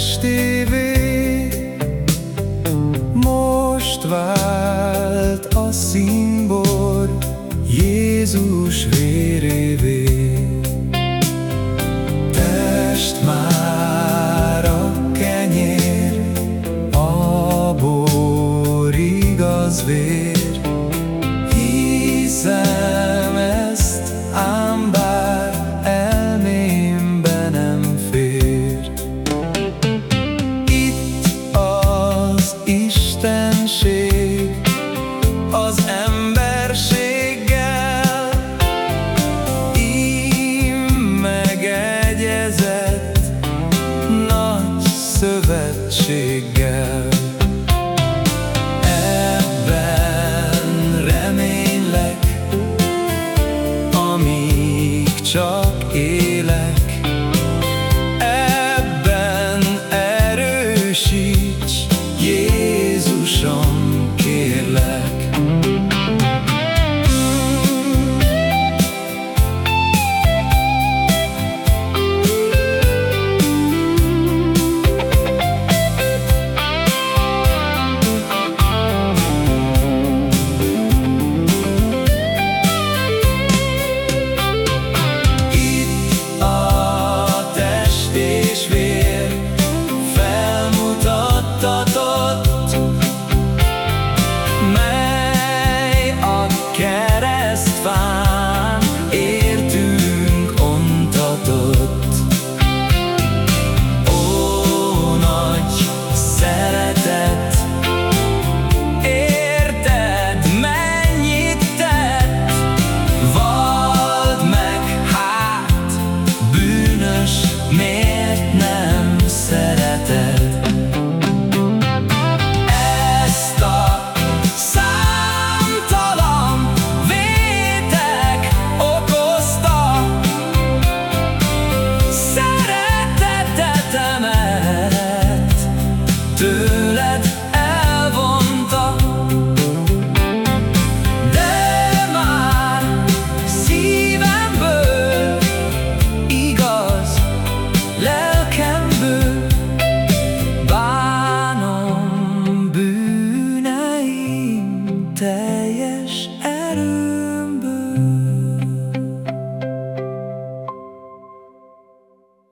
testévé Most vált a színbor Jézus vérévé. Test már a kenyér A bor igaz vér. az emberséggel Ím megegyezett nagy szövetséggel. you.